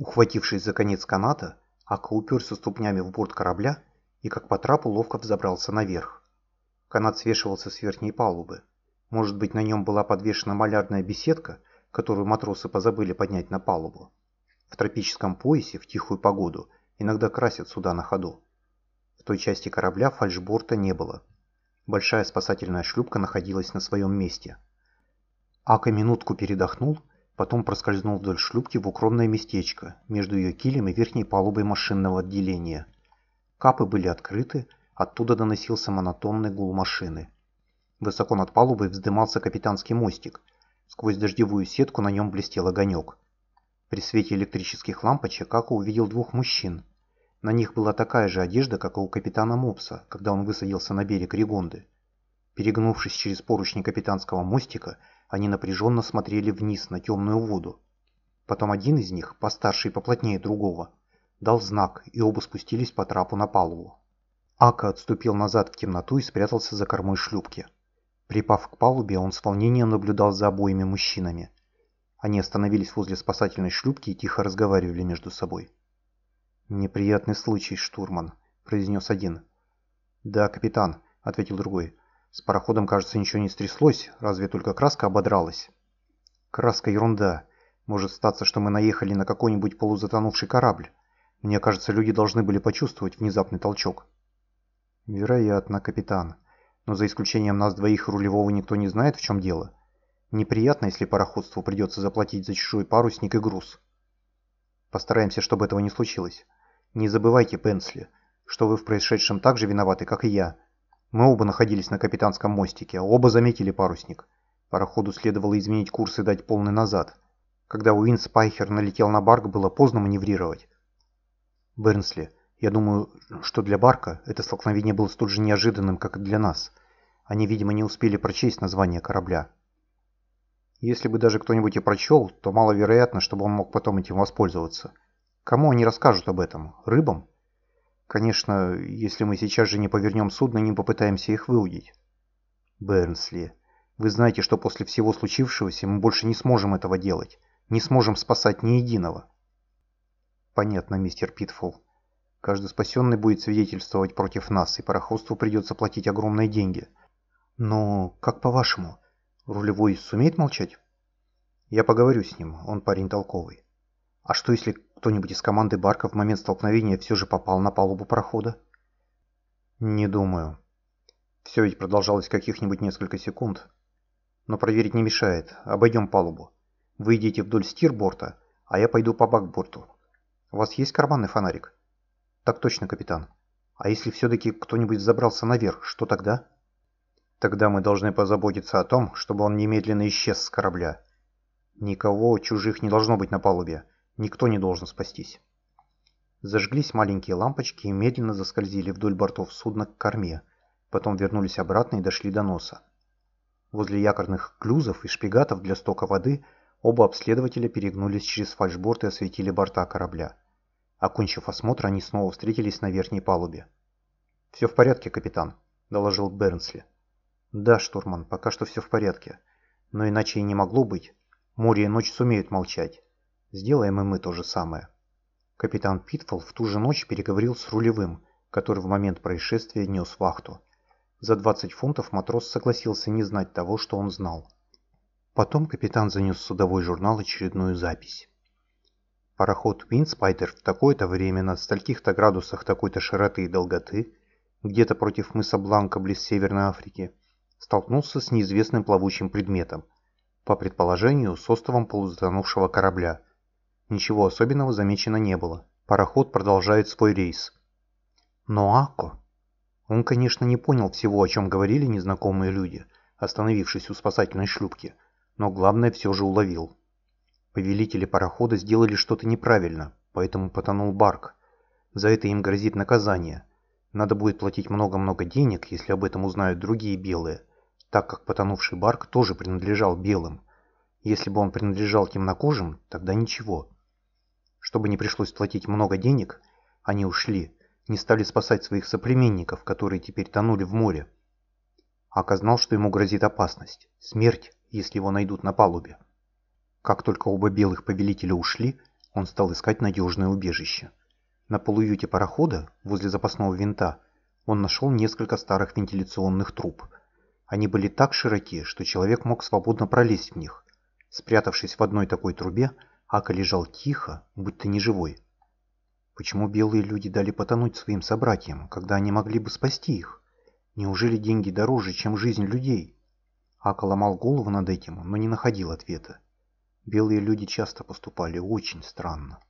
Ухватившись за конец каната, Ака уперся ступнями в борт корабля и как по трапу ловко взобрался наверх. Канат свешивался с верхней палубы. Может быть, на нем была подвешена малярная беседка, которую матросы позабыли поднять на палубу. В тропическом поясе, в тихую погоду, иногда красят суда на ходу. В той части корабля фальшборта не было. Большая спасательная шлюпка находилась на своем месте. Ака минутку передохнул, потом проскользнул вдоль шлюпки в укромное местечко между ее килем и верхней палубой машинного отделения. Капы были открыты, оттуда доносился монотонный гул машины. Высоко над палубой вздымался капитанский мостик. Сквозь дождевую сетку на нем блестел огонек. При свете электрических лампочек Ака увидел двух мужчин. На них была такая же одежда, как и у капитана Мопса, когда он высадился на берег Ригонды. Перегнувшись через поручни капитанского мостика, они напряженно смотрели вниз на темную воду. Потом один из них, постарше и поплотнее другого, дал знак, и оба спустились по трапу на палубу. Ака отступил назад в темноту и спрятался за кормой шлюпки. Припав к палубе, он с волнением наблюдал за обоими мужчинами. Они остановились возле спасательной шлюпки и тихо разговаривали между собой. «Неприятный случай, штурман», — произнес один. «Да, капитан», — ответил другой. «С пароходом, кажется, ничего не стряслось, разве только краска ободралась». «Краска ерунда. Может статься, что мы наехали на какой-нибудь полузатонувший корабль. Мне кажется, люди должны были почувствовать внезапный толчок». «Вероятно, капитан. Но за исключением нас двоих рулевого никто не знает, в чем дело. Неприятно, если пароходству придется заплатить за чужой парусник и груз. Постараемся, чтобы этого не случилось. Не забывайте, Пенсли, что вы в происшедшем так же виноваты, как и я. Мы оба находились на капитанском мостике, а оба заметили парусник. Пароходу следовало изменить курс и дать полный назад. Когда Уин Спайхер налетел на Барк, было поздно маневрировать. Бернсли, я думаю, что для Барка это столкновение было столь же неожиданным, как и для нас. Они, видимо, не успели прочесть название корабля. Если бы даже кто-нибудь и прочел, то маловероятно, чтобы он мог потом этим воспользоваться. Кому они расскажут об этом? Рыбам? Конечно, если мы сейчас же не повернем судно не попытаемся их выудить. Бернсли, вы знаете, что после всего случившегося мы больше не сможем этого делать. Не сможем спасать ни единого. Понятно, мистер Питфул. Каждый спасенный будет свидетельствовать против нас, и пароходству придется платить огромные деньги. Но как по-вашему? Рулевой сумеет молчать? Я поговорю с ним, он парень толковый. А что если кто-нибудь из команды Барка в момент столкновения все же попал на палубу парохода? Не думаю. Все ведь продолжалось каких-нибудь несколько секунд. Но проверить не мешает. Обойдем палубу. Вы идите вдоль стирборта, а я пойду по бакборту. У вас есть карманный фонарик? Так точно, капитан. А если все-таки кто-нибудь забрался наверх, что тогда? Тогда мы должны позаботиться о том, чтобы он немедленно исчез с корабля. Никого чужих не должно быть на палубе. Никто не должен спастись. Зажглись маленькие лампочки и медленно заскользили вдоль бортов судна к корме. Потом вернулись обратно и дошли до носа. Возле якорных клюзов и шпигатов для стока воды оба обследователя перегнулись через фальшборд и осветили борта корабля. Окончив осмотр, они снова встретились на верхней палубе. «Все в порядке, капитан», — доложил Бернсли. Да, штурман, пока что все в порядке. Но иначе и не могло быть. Море и ночь сумеют молчать. Сделаем и мы то же самое. Капитан Питфол в ту же ночь переговорил с рулевым, который в момент происшествия нес вахту. За 20 фунтов матрос согласился не знать того, что он знал. Потом капитан занес в судовой журнал очередную запись. Пароход Винспайдер в такое-то время на стольких-то градусах такой-то широты и долготы, где-то против мыса Бланка близ Северной Африки, столкнулся с неизвестным плавучим предметом, по предположению, с островом полузатонувшего корабля. Ничего особенного замечено не было. Пароход продолжает свой рейс. Но Ако... Он, конечно, не понял всего, о чем говорили незнакомые люди, остановившись у спасательной шлюпки, но главное все же уловил. Повелители парохода сделали что-то неправильно, поэтому потонул Барк. За это им грозит наказание. Надо будет платить много-много денег, если об этом узнают другие белые так как потонувший Барк тоже принадлежал белым. Если бы он принадлежал темнокожим, тогда ничего. Чтобы не пришлось платить много денег, они ушли, не стали спасать своих соплеменников, которые теперь тонули в море. Ака знал, что ему грозит опасность, смерть, если его найдут на палубе. Как только оба белых повелителя ушли, он стал искать надежное убежище. На полуюте парохода, возле запасного винта, он нашел несколько старых вентиляционных труб. Они были так широки, что человек мог свободно пролезть в них. Спрятавшись в одной такой трубе, Ака лежал тихо, будто неживой. Почему белые люди дали потонуть своим собратьям, когда они могли бы спасти их? Неужели деньги дороже, чем жизнь людей? Ака ломал голову над этим, но не находил ответа. Белые люди часто поступали очень странно.